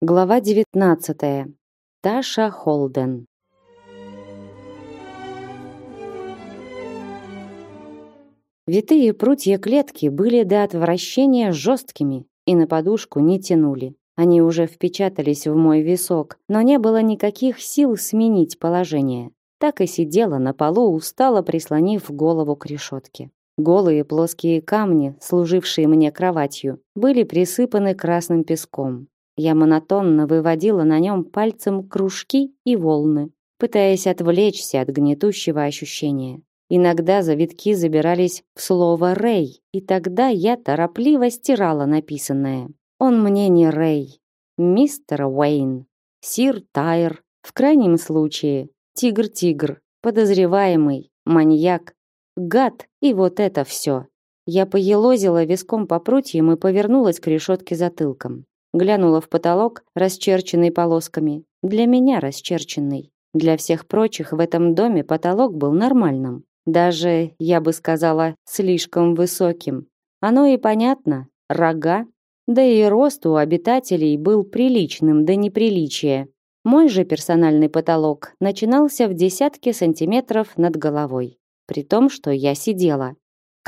Глава 19. Таша Холден. Витые прутья клетки были до отвращения жесткими и на подушку не тянули. Они уже впечатались в мой висок, но не было никаких сил сменить положение. Так и сидела на полу, устало прислонив голову к решетке. Голые плоские камни, служившие мне кроватью, были присыпаны красным песком. Я монотонно выводила на нем пальцем кружки и волны, пытаясь отвлечься от гнетущего ощущения. Иногда завитки забирались в слово «Рэй», и тогда я торопливо стирала написанное. Он мне не Рэй, мистер Уэйн, сир Тайр, в крайнем случае тигр-тигр, подозреваемый, маньяк, гад и вот это все. Я поелозила виском по прутьям и повернулась к решетке затылком. Глянула в потолок, расчерченный полосками. Для меня расчерченный. Для всех прочих в этом доме потолок был нормальным. Даже, я бы сказала, слишком высоким. Оно и понятно. Рога. Да и рост у обитателей был приличным до неприличия. Мой же персональный потолок начинался в десятке сантиметров над головой. При том, что я сидела.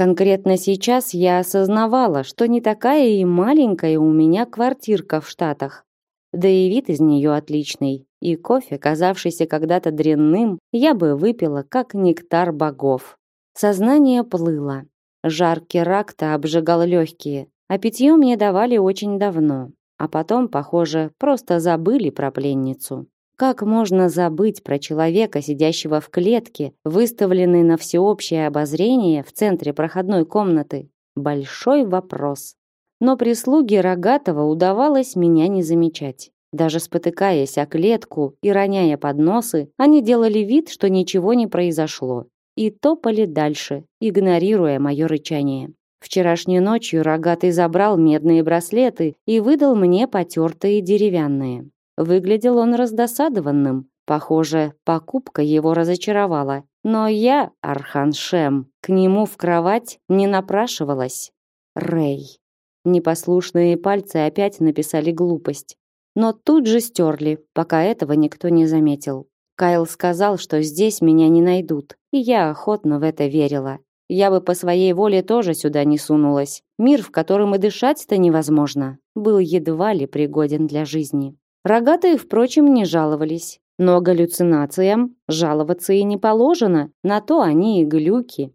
Конкретно сейчас я осознавала, что не такая и маленькая у меня квартирка в Штатах. Да и вид из нее отличный, и кофе, казавшийся когда-то дрянным, я бы выпила как нектар богов. Сознание плыло. Жар керакта обжигал легкие, а питье мне давали очень давно. А потом, похоже, просто забыли про пленницу. Как можно забыть про человека, сидящего в клетке, выставленной на всеобщее обозрение в центре проходной комнаты? Большой вопрос. Но прислуги Рогатого удавалось меня не замечать. Даже спотыкаясь о клетку и роняя подносы, они делали вид, что ничего не произошло, и топали дальше, игнорируя мое рычание. Вчерашней ночью Рогатый забрал медные браслеты и выдал мне потертые деревянные. Выглядел он раздосадованным. Похоже, покупка его разочаровала. Но я, Архан Шем, к нему в кровать не напрашивалась. Рэй. Непослушные пальцы опять написали глупость. Но тут же стерли, пока этого никто не заметил. Кайл сказал, что здесь меня не найдут, и я охотно в это верила. Я бы по своей воле тоже сюда не сунулась. Мир, в котором и дышать-то невозможно, был едва ли пригоден для жизни. Рогатые, впрочем, не жаловались. Но галлюцинациям жаловаться и не положено, на то они и глюки.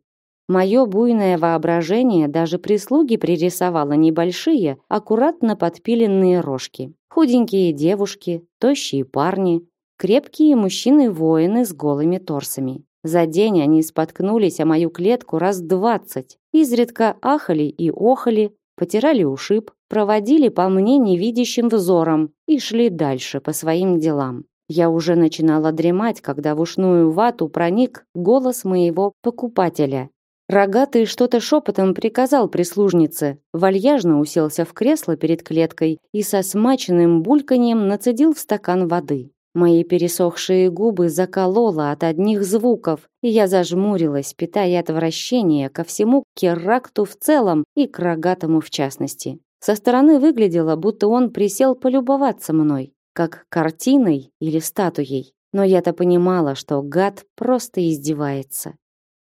Мое буйное воображение даже прислуги пририсовало небольшие, аккуратно подпиленные рожки. Худенькие девушки, тощие парни, крепкие мужчины-воины с голыми торсами. За день они споткнулись о мою клетку раз двадцать, изредка ахали и охали, потирали ушиб, проводили по мне невидящим взором и шли дальше по своим делам. Я уже начинала дремать, когда в ушную вату проник голос моего покупателя. Рогатый что-то шепотом приказал прислужнице, вальяжно уселся в кресло перед клеткой и со смаченным бульканьем нацедил в стакан воды. Мои пересохшие губы закололо от одних звуков, и я зажмурилась, питая отвращение ко всему керакту в целом и к рогатому в частности. Со стороны выглядело, будто он присел полюбоваться мной, как картиной или статуей. Но я-то понимала, что гад просто издевается.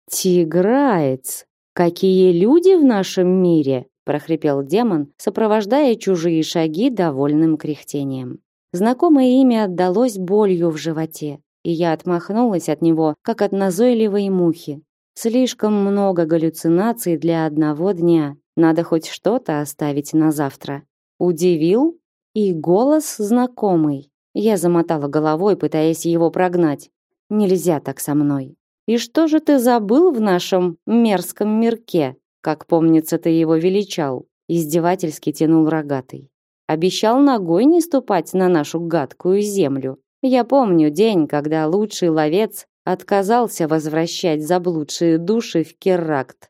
«Тиграец! Какие люди в нашем мире!» прохрипел демон, сопровождая чужие шаги довольным кряхтением. Знакомое имя отдалось болью в животе, и я отмахнулась от него, как от назойливой мухи. Слишком много галлюцинаций для одного дня. Надо хоть что-то оставить на завтра. Удивил? И голос знакомый. Я замотала головой, пытаясь его прогнать. Нельзя так со мной. И что же ты забыл в нашем мерзком мирке? Как помнится, ты его величал. Издевательски тянул рогатый. Обещал ногой не ступать на нашу гадкую землю. Я помню день, когда лучший ловец отказался возвращать заблудшие души в Керракт.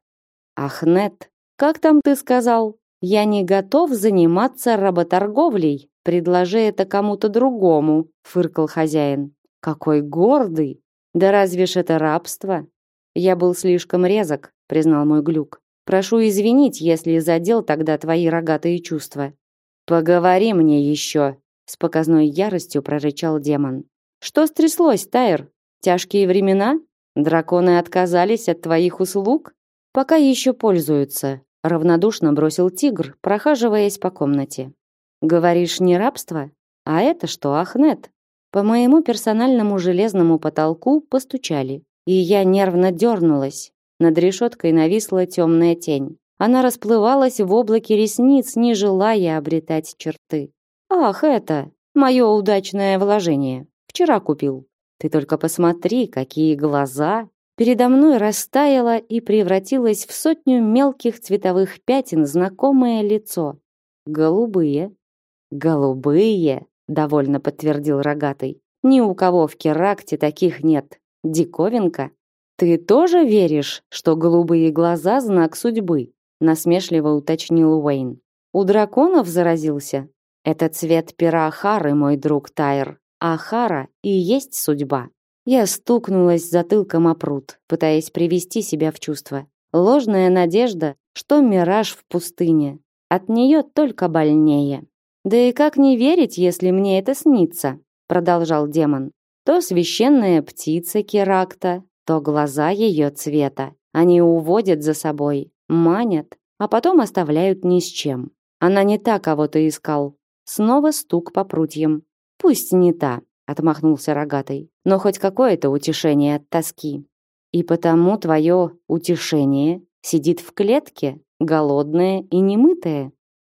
Ахнет как там ты сказал? Я не готов заниматься работорговлей. Предложи это кому-то другому, фыркал хозяин. Какой гордый. Да разве ж это рабство? Я был слишком резок, признал мой глюк. Прошу извинить, если задел тогда твои рогатые чувства. Поговори мне еще, с показной яростью прорычал демон. Что стряслось, Тайр? Тяжкие времена? Драконы отказались от твоих услуг? Пока еще пользуются, равнодушно бросил тигр, прохаживаясь по комнате. Говоришь, не рабство? А это что, Ахнет? По моему персональному железному потолку постучали, и я нервно дернулась. Над решеткой нависла темная тень. Она расплывалась в облаке ресниц, не желая обретать черты. «Ах, это! Мое удачное вложение. Вчера купил. Ты только посмотри, какие глаза!» Передо мной растаяло и превратилось в сотню мелких цветовых пятен знакомое лицо. Голубые. Голубые, довольно подтвердил рогатый. Ни у кого в Керакте таких нет. Диковинка. Ты тоже веришь, что голубые глаза знак судьбы? Насмешливо уточнил Уэйн. У драконов заразился. Это цвет пера Ахары, мой друг Тайр. Ахара и есть судьба. Я стукнулась затылком о пруд, пытаясь привести себя в чувство. Ложная надежда, что мираж в пустыне. От нее только больнее. Да и как не верить, если мне это снится, продолжал демон. То священная птица Керакта, то глаза ее цвета. Они уводят за собой, манят, а потом оставляют ни с чем. Она не та, кого ты искал. Снова стук по прутьям. Пусть не та, отмахнулся рогатый. Но хоть какое-то утешение от тоски. И потому твое утешение сидит в клетке, голодное и немытое.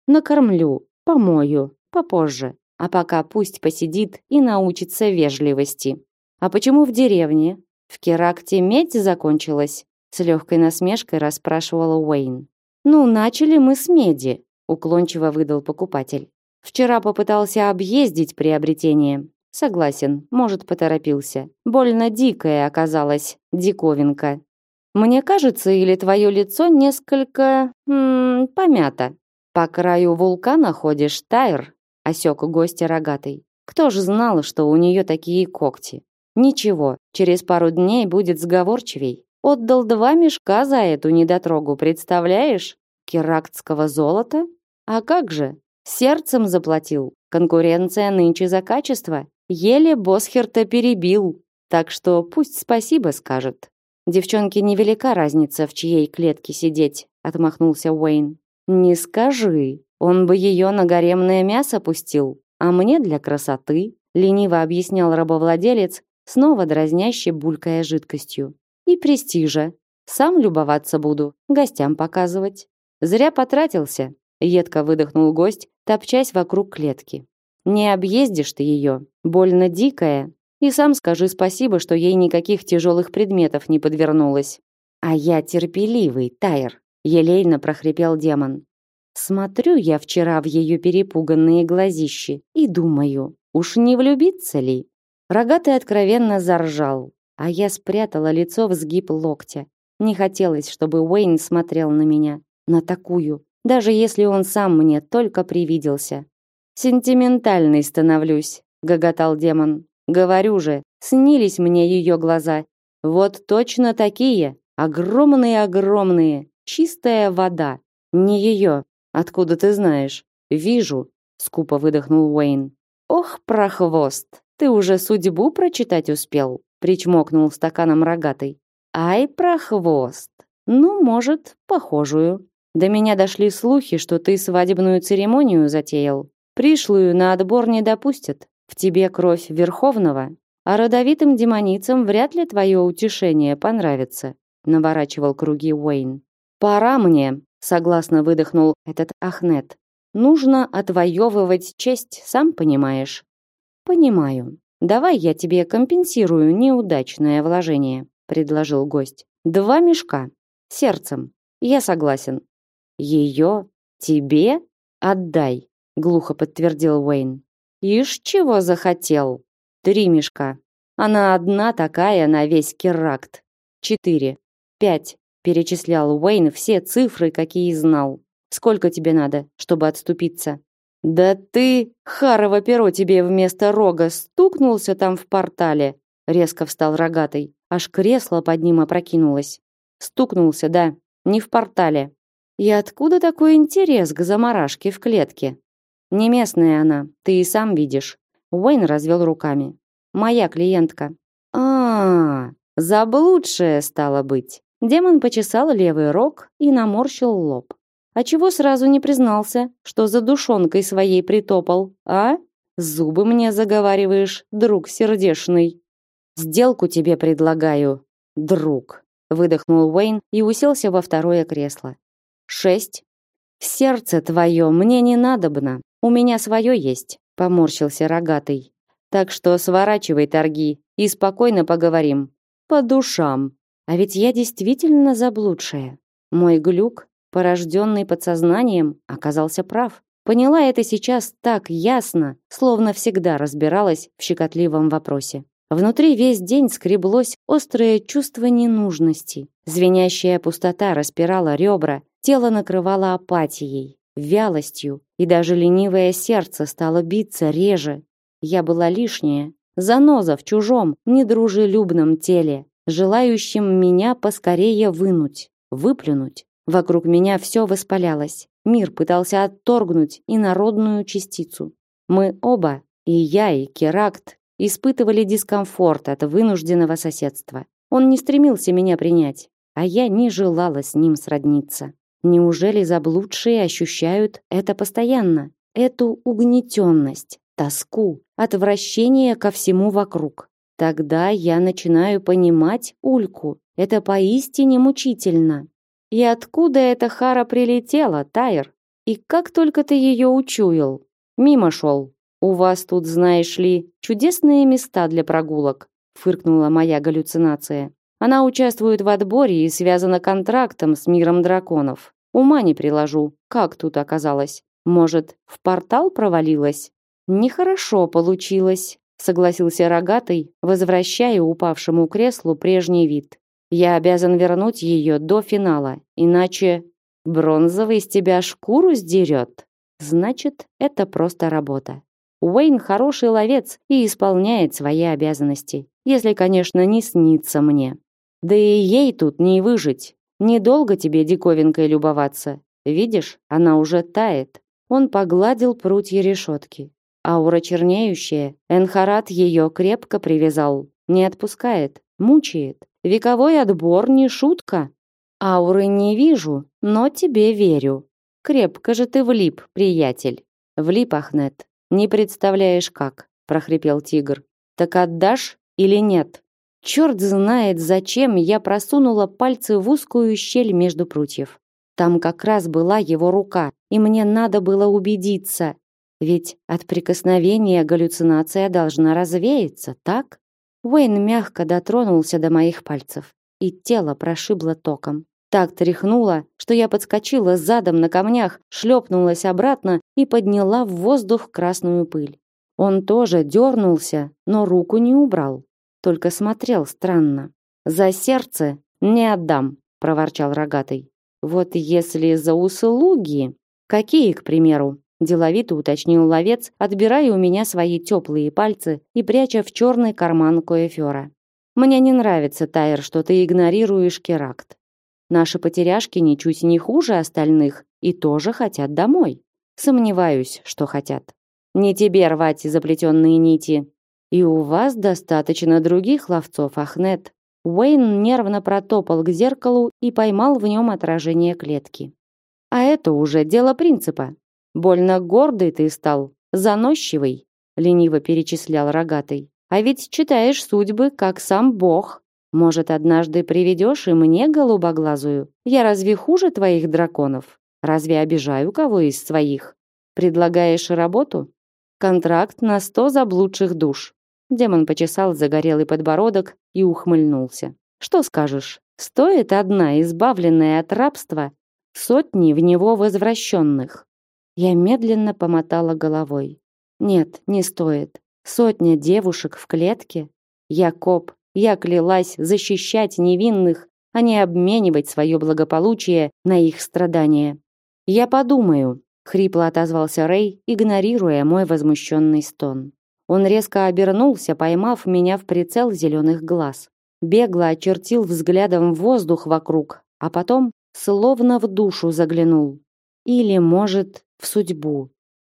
Накормлю, помою, попозже. А пока пусть посидит и научится вежливости. А почему в деревне? В Керакте медь закончилась? С легкой насмешкой расспрашивала Уэйн. Ну, начали мы с меди, уклончиво выдал покупатель. Вчера попытался объездить приобретение. Согласен, может, поторопился. Больно дикая оказалась диковинка. Мне кажется, или твое лицо несколько м -м, помято. По краю вулкана ходишь, Тайр, осек гостя рогатый. Кто ж знал, что у нее такие когти? Ничего, через пару дней будет сговорчивей. Отдал два мешка за эту недотрогу, представляешь? Керактского золота? А как же? Сердцем заплатил. Конкуренция нынче за качество. Еле Босхерта перебил, так что пусть спасибо скажет. Девчонке невелика разница, в чьей клетке сидеть, отмахнулся Уэйн. Не скажи, он бы ее на гаремное мясо пустил, а мне для красоты, лениво объяснял рабовладелец, снова дразняще булькая жидкостью. И престижа. Сам любоваться буду, гостям показывать. Зря потратился, едко выдохнул гость, топчась вокруг клетки. Не объездишь ты ее, больно дикая. И сам скажи спасибо, что ей никаких тяжелых предметов не подвернулось. А я терпеливый, Тайр, елейно прохрипел демон. Смотрю я вчера в ее перепуганные глазищи и думаю, уж не влюбиться ли? Рогатый откровенно заржал, а я спрятала лицо в сгиб локтя. Не хотелось, чтобы Уэйн смотрел на меня, на такую, даже если он сам мне только привиделся. Сентиментальный становлюсь, гоготал демон. Говорю же, снились мне ее глаза. Вот точно такие, огромные-огромные, чистая вода. Не ее, откуда ты знаешь? Вижу, скупо выдохнул Уэйн. Ох, прохвост, ты уже судьбу прочитать успел, причмокнул стаканом рогатый. Ай, прохвост. Ну, может, похожую. До меня дошли слухи, что ты свадебную церемонию затеял. Пришлую на отбор не допустят. В тебе кровь Верховного, а родовитым демоницам вряд ли твое утешение понравится», наворачивал круги Уэйн. «Пора мне», согласно выдохнул этот Ахнет. «Нужно отвоевывать честь, сам понимаешь». «Понимаю. Давай я тебе компенсирую неудачное вложение», предложил гость. «Два мешка. Сердцем. Я согласен». «Ее? Тебе? Отдай глухо подтвердил Уэйн. Ишь, чего захотел? Три мешка. Она одна такая на весь Керракт. Четыре. Пять. Перечислял Уэйн все цифры, какие знал. Сколько тебе надо, чтобы отступиться? Да ты, харово перо тебе вместо рога стукнулся там в портале. Резко встал рогатый. Аж кресло под ним опрокинулось. Стукнулся, да, не в портале. И откуда такой интерес к заморашке в клетке? Не местная она, ты и сам видишь. Уэйн развел руками. Моя клиентка. А, -а, -а заблудшая стала быть. Демон почесал левый рог и наморщил лоб. А чего сразу не признался, что за душонкой своей притопал, а? Зубы мне заговариваешь, друг сердешный. Сделку тебе предлагаю, друг, выдохнул Уэйн и уселся во второе кресло. Шесть. Сердце твое мне не надобно, у меня свое есть, поморщился рогатый. Так что сворачивай торги и спокойно поговорим. По душам. А ведь я действительно заблудшая. Мой глюк, порожденный подсознанием, оказался прав. Поняла это сейчас так ясно, словно всегда разбиралась в щекотливом вопросе. Внутри весь день скреблось острое чувство ненужности. Звенящая пустота распирала ребра, тело накрывало апатией, вялостью, и даже ленивое сердце стало биться реже. Я была лишняя, заноза в чужом, недружелюбном теле, желающим меня поскорее вынуть, выплюнуть. Вокруг меня все воспалялось. Мир пытался отторгнуть инородную частицу. Мы оба, и я, и Керакт, испытывали дискомфорт от вынужденного соседства. Он не стремился меня принять, а я не желала с ним сродниться. Неужели заблудшие ощущают это постоянно? Эту угнетенность, тоску, отвращение ко всему вокруг. Тогда я начинаю понимать Ульку. Это поистине мучительно. И откуда эта хара прилетела, Тайр? И как только ты ее учуял? Мимо шел. У вас тут, знаешь ли, чудесные места для прогулок, фыркнула моя галлюцинация. Она участвует в отборе и связана контрактом с миром драконов. Ума не приложу, как тут оказалось. Может, в портал провалилась? Нехорошо получилось согласился рогатый, возвращая упавшему креслу прежний вид. Я обязан вернуть ее до финала, иначе бронзовый из тебя шкуру сдерет. Значит, это просто работа. Уэйн хороший ловец и исполняет свои обязанности, если, конечно, не снится мне. Да и ей тут не выжить. Недолго тебе диковинкой любоваться. Видишь, она уже тает. Он погладил прутья решетки. Аура чернеющая, Энхарат ее крепко привязал, не отпускает, мучает. Вековой отбор не шутка. Ауры не вижу, но тебе верю. Крепко же ты влип, приятель. Влип, Ахнет. Не представляешь как, прохрипел тигр. Так отдашь или нет? Черт знает, зачем я просунула пальцы в узкую щель между прутьев. Там как раз была его рука, и мне надо было убедиться, ведь от прикосновения галлюцинация должна развеяться, так? Уэйн мягко дотронулся до моих пальцев, и тело прошибло током. Так тряхнуло, что я подскочила задом на камнях, шлепнулась обратно и подняла в воздух красную пыль. Он тоже дернулся, но руку не убрал, только смотрел странно. «За сердце не отдам», — проворчал рогатый. «Вот если за услуги...» «Какие, к примеру?» Деловито уточнил ловец, отбирая у меня свои теплые пальцы и пряча в черный карман коэфера. Мне не нравится, Тайр, что ты игнорируешь Керакт. Наши потеряшки ничуть не хуже остальных и тоже хотят домой. Сомневаюсь, что хотят. Не тебе рвать заплетенные нити. И у вас достаточно других ловцов, Ахнет. Уэйн нервно протопал к зеркалу и поймал в нем отражение клетки. А это уже дело принципа. Больно гордый ты стал, заносчивый, лениво перечислял рогатый. А ведь читаешь судьбы, как сам Бог. Может, однажды приведешь и мне голубоглазую? Я разве хуже твоих драконов? Разве обижаю кого из своих? Предлагаешь работу? Контракт на сто заблудших душ. Демон почесал загорелый подбородок и ухмыльнулся. Что скажешь? Стоит одна избавленная от рабства сотни в него возвращенных. Я медленно помотала головой. Нет, не стоит. Сотня девушек в клетке. Я коп. Я клялась защищать невинных, а не обменивать свое благополучие на их страдания. Я подумаю, хрипло отозвался Рэй, игнорируя мой возмущенный стон. Он резко обернулся, поймав меня в прицел зеленых глаз. Бегло очертил взглядом воздух вокруг, а потом словно в душу заглянул. Или, может, в судьбу.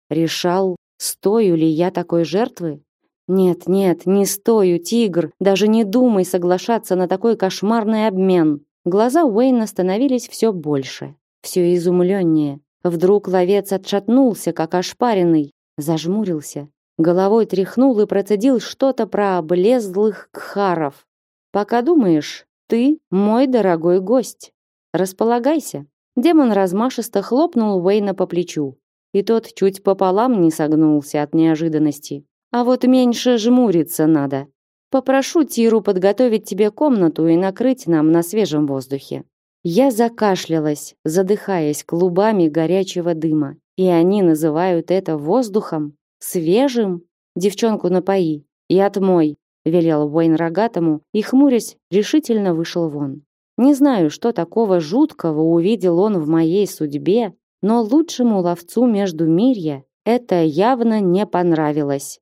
Решал, стою ли я такой жертвы? Нет, нет, не стою, тигр. Даже не думай соглашаться на такой кошмарный обмен. Глаза Уэйна становились все больше, все изумленнее. Вдруг ловец отшатнулся, как ошпаренный, зажмурился, головой тряхнул и процедил что-то про облезлых кхаров. Пока думаешь, ты мой дорогой гость. Располагайся. Демон размашисто хлопнул Уэйна по плечу, и тот чуть пополам не согнулся от неожиданности. А вот меньше жмуриться надо. Попрошу Тиру подготовить тебе комнату и накрыть нам на свежем воздухе. Я закашлялась, задыхаясь клубами горячего дыма. И они называют это воздухом? Свежим? Девчонку напои и отмой, велел Уэйн рогатому и, хмурясь, решительно вышел вон. Не знаю, что такого жуткого увидел он в моей судьбе, но лучшему ловцу между мирья это явно не понравилось.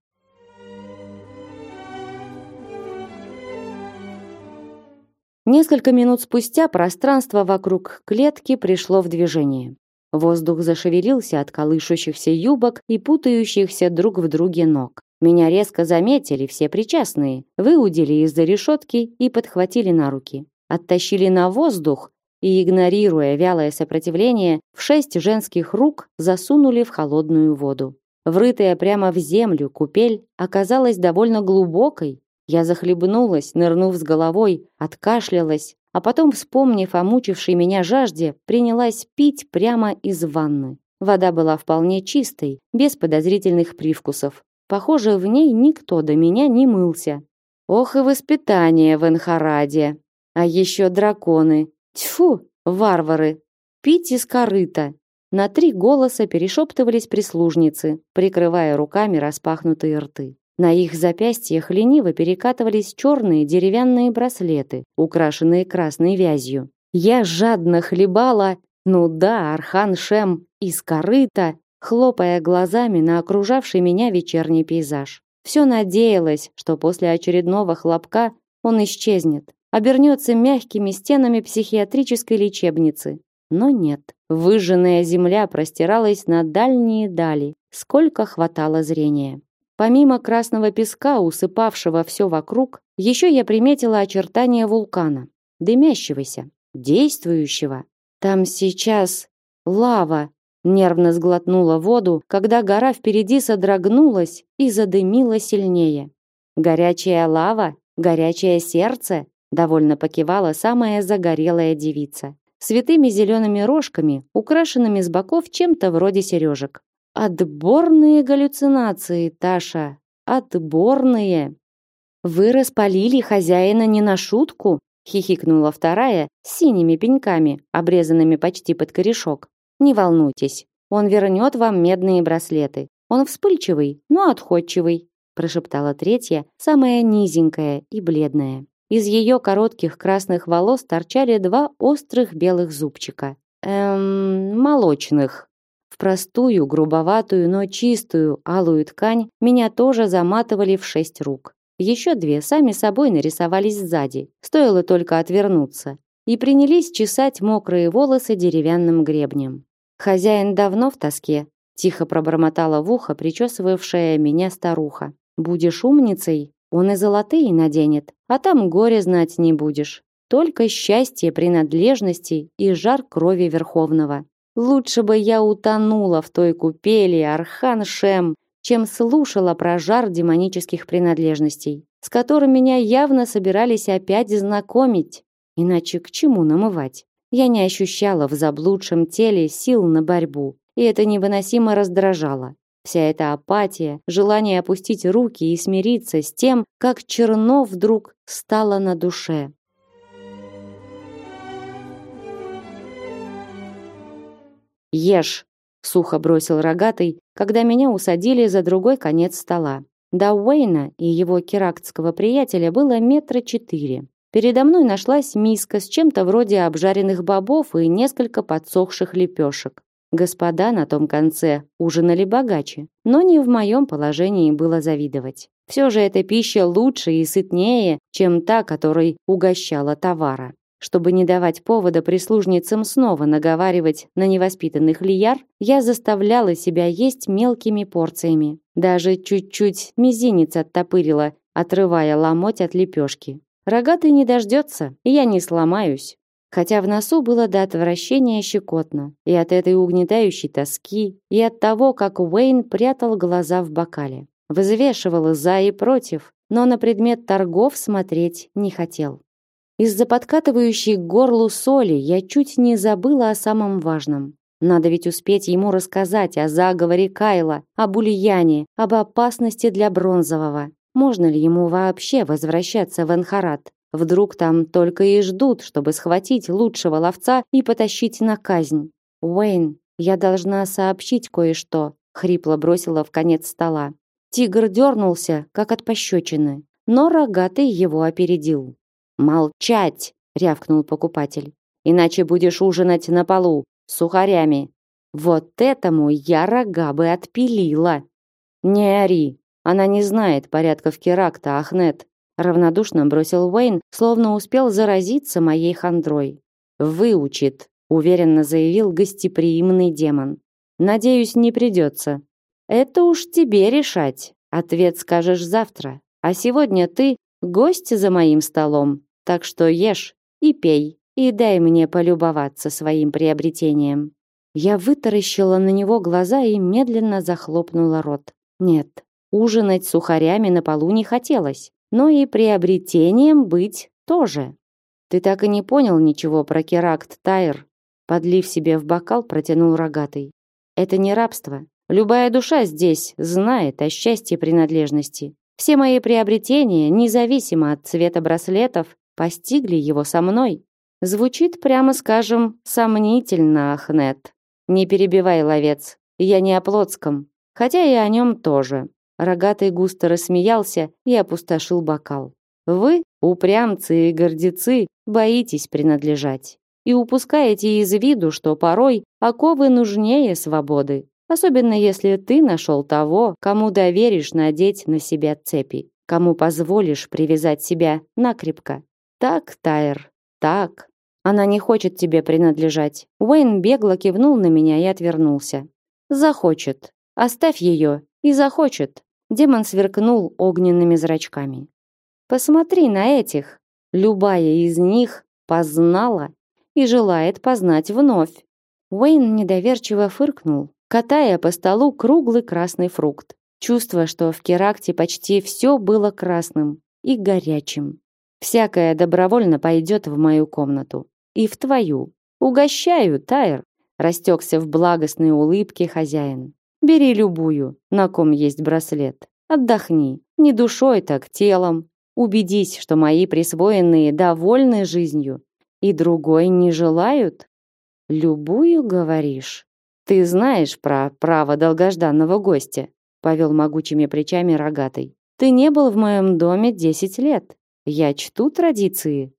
Несколько минут спустя пространство вокруг клетки пришло в движение. Воздух зашевелился от колышущихся юбок и путающихся друг в друге ног. Меня резко заметили все причастные, выудили из-за решетки и подхватили на руки. Оттащили на воздух и, игнорируя вялое сопротивление, в шесть женских рук засунули в холодную воду. Врытая прямо в землю купель оказалась довольно глубокой, я захлебнулась, нырнув с головой, откашлялась, а потом, вспомнив о мучившей меня жажде, принялась пить прямо из ванны. Вода была вполне чистой, без подозрительных привкусов. Похоже, в ней никто до меня не мылся. Ох и воспитание в Энхараде. А еще драконы. Тьфу, варвары. Пить из корыта. На три голоса перешептывались прислужницы, прикрывая руками распахнутые рты. На их запястьях лениво перекатывались черные деревянные браслеты, украшенные красной вязью. Я жадно хлебала, ну да, Архан Шем из корыта, хлопая глазами на окружавший меня вечерний пейзаж. Все надеялась, что после очередного хлопка он исчезнет, обернется мягкими стенами психиатрической лечебницы. Но нет. Выжженная земля простиралась на дальние дали, сколько хватало зрения. Помимо красного песка, усыпавшего все вокруг, еще я приметила очертания вулкана, дымящегося, действующего. Там сейчас лава, нервно сглотнула воду, когда гора впереди содрогнулась и задымила сильнее. Горячая лава, горячее сердце, довольно покивала самая загорелая девица. Святыми зелеными рожками, украшенными с боков чем-то вроде сережек. Отборные галлюцинации, Таша, отборные. Вы распалили хозяина не на шутку, хихикнула вторая с синими пеньками, обрезанными почти под корешок. Не волнуйтесь, он вернет вам медные браслеты. Он вспыльчивый, но отходчивый, прошептала третья, самая низенькая и бледная. Из ее коротких красных волос торчали два острых белых зубчика. Эм, молочных. В простую, грубоватую, но чистую алую ткань меня тоже заматывали в шесть рук. Еще две сами собой нарисовались сзади, стоило только отвернуться, и принялись чесать мокрые волосы деревянным гребнем. Хозяин давно в тоске, тихо пробормотала в ухо причесывавшая меня старуха. Будешь умницей, он и золотые наденет, а там горе знать не будешь. Только счастье принадлежности и жар крови Верховного. Лучше бы я утонула в той купели Архан Шем, чем слушала про жар демонических принадлежностей, с которым меня явно собирались опять знакомить. Иначе к чему намывать? Я не ощущала в заблудшем теле сил на борьбу, и это невыносимо раздражало. Вся эта апатия, желание опустить руки и смириться с тем, как черно вдруг стало на душе. «Ешь!» — сухо бросил рогатый, когда меня усадили за другой конец стола. До Уэйна и его керактского приятеля было метра четыре. Передо мной нашлась миска с чем-то вроде обжаренных бобов и несколько подсохших лепешек. Господа на том конце ужинали богаче, но не в моем положении было завидовать. Все же эта пища лучше и сытнее, чем та, которой угощала товара. Чтобы не давать повода прислужницам снова наговаривать на невоспитанных лияр, я заставляла себя есть мелкими порциями. Даже чуть-чуть мизинец оттопырила, отрывая ломоть от лепешки. Рогатый не дождется, и я не сломаюсь. Хотя в носу было до отвращения щекотно, и от этой угнетающей тоски, и от того, как Уэйн прятал глаза в бокале. Взвешивал за и против, но на предмет торгов смотреть не хотел. Из-за подкатывающей к горлу соли я чуть не забыла о самом важном. Надо ведь успеть ему рассказать о заговоре Кайла, об Ульяне, об опасности для Бронзового. Можно ли ему вообще возвращаться в Энхарат? Вдруг там только и ждут, чтобы схватить лучшего ловца и потащить на казнь. Уэйн, я должна сообщить кое-что, хрипло бросила в конец стола. Тигр дернулся, как от пощечины, но рогатый его опередил. Молчать, рявкнул покупатель. Иначе будешь ужинать на полу сухарями. Вот этому я рога бы отпилила. Не ори, она не знает порядков Керакта, Ахнет, равнодушно бросил Уэйн, словно успел заразиться моей хандрой. Выучит, уверенно заявил гостеприимный демон. Надеюсь, не придется. Это уж тебе решать. Ответ скажешь завтра. А сегодня ты гость за моим столом, так что ешь и пей, и дай мне полюбоваться своим приобретением. Я вытаращила на него глаза и медленно захлопнула рот. Нет, Ужинать сухарями на полу не хотелось, но и приобретением быть тоже. Ты так и не понял ничего про Керакт Тайр, подлив себе в бокал, протянул рогатый. Это не рабство. Любая душа здесь знает о счастье принадлежности. Все мои приобретения, независимо от цвета браслетов, постигли его со мной. Звучит, прямо скажем, сомнительно, Ахнет. Не перебивай, ловец. Я не о Плотском, хотя и о нем тоже. Рогатый густо рассмеялся и опустошил бокал. Вы, упрямцы и гордецы, боитесь принадлежать и упускаете из виду, что порой оковы нужнее свободы, особенно если ты нашел того, кому доверишь надеть на себя цепи, кому позволишь привязать себя накрепко. Так, Тайр, так. Она не хочет тебе принадлежать. Уэйн бегло кивнул на меня и отвернулся. Захочет. Оставь ее и захочет. Демон сверкнул огненными зрачками. Посмотри на этих. Любая из них познала и желает познать вновь. Уэйн недоверчиво фыркнул, катая по столу круглый красный фрукт. Чувство, что в Керакте почти все было красным и горячим. Всякое добровольно пойдет в мою комнату. И в твою. Угощаю, Тайр. Растекся в благостной улыбке хозяин. Бери любую, на ком есть браслет. Отдохни, не душой, так телом. Убедись, что мои присвоенные довольны жизнью и другой не желают. Любую, говоришь? Ты знаешь про право долгожданного гостя, повел могучими плечами рогатый. Ты не был в моем доме десять лет. Я чту традиции.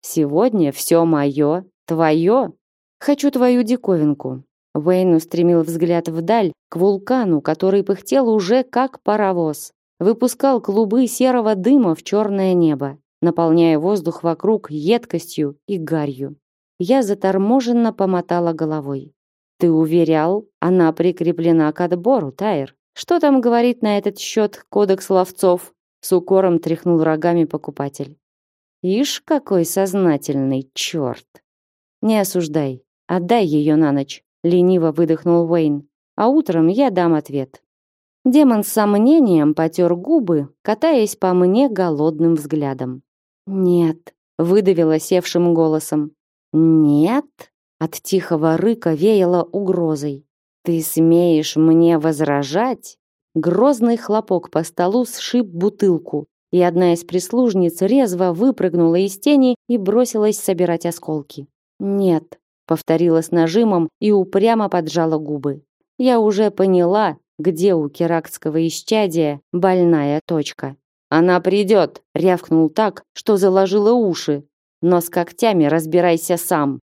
Сегодня все мое, твое. Хочу твою диковинку. Уэйн устремил взгляд вдаль, к вулкану, который пыхтел уже как паровоз. Выпускал клубы серого дыма в черное небо, наполняя воздух вокруг едкостью и гарью. Я заторможенно помотала головой. «Ты уверял, она прикреплена к отбору, Тайр. Что там говорит на этот счет кодекс ловцов?» С укором тряхнул рогами покупатель. «Ишь, какой сознательный черт!» «Не осуждай, отдай ее на ночь лениво выдохнул Уэйн. А утром я дам ответ. Демон с сомнением потер губы, катаясь по мне голодным взглядом. Нет, выдавила севшим голосом. Нет, от тихого рыка веяло угрозой. Ты смеешь мне возражать? Грозный хлопок по столу сшиб бутылку, и одна из прислужниц резво выпрыгнула из тени и бросилась собирать осколки. Нет, повторила с нажимом и упрямо поджала губы. Я уже поняла, где у керактского исчадия больная точка. Она придет, рявкнул так, что заложила уши. Но с когтями разбирайся сам.